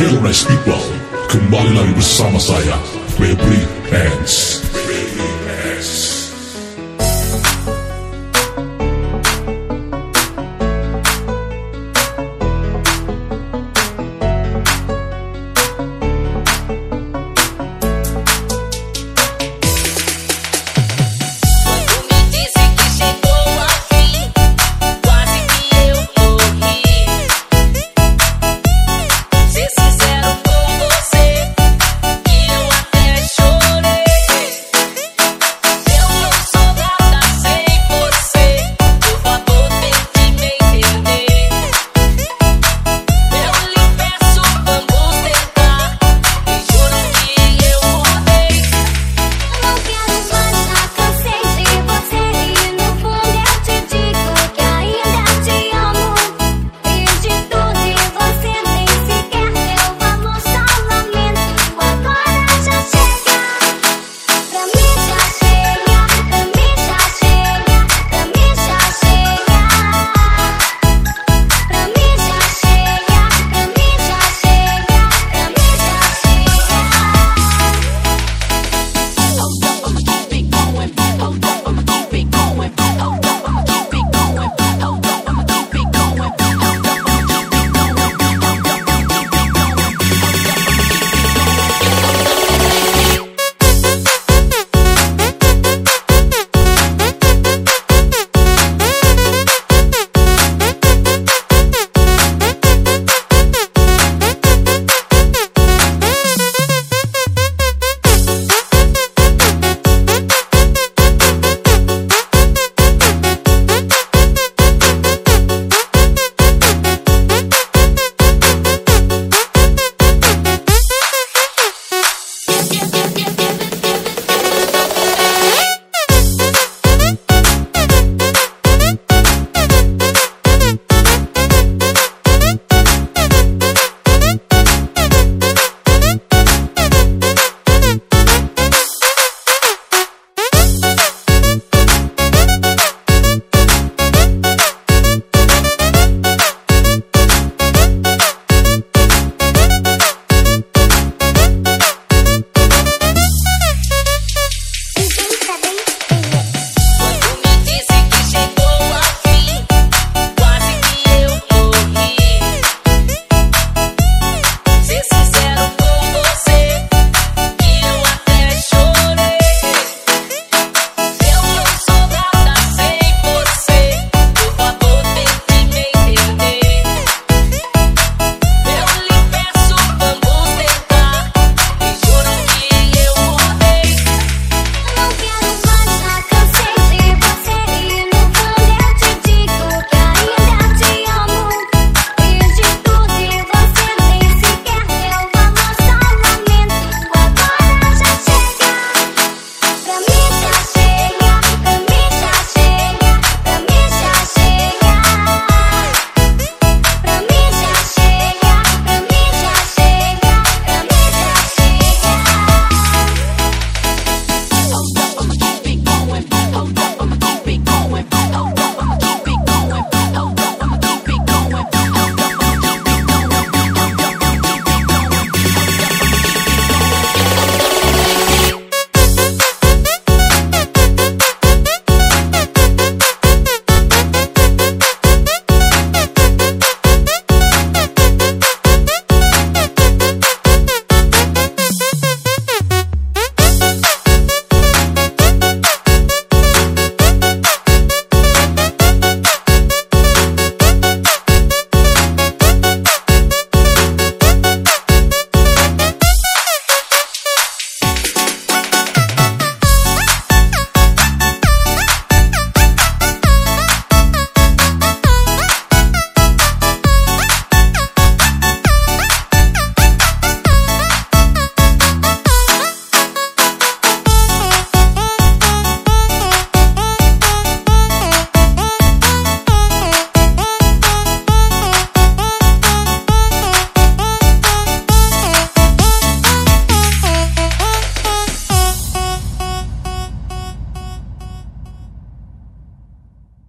hero Nice People, kembali lagi bersama saya, Febri Hands.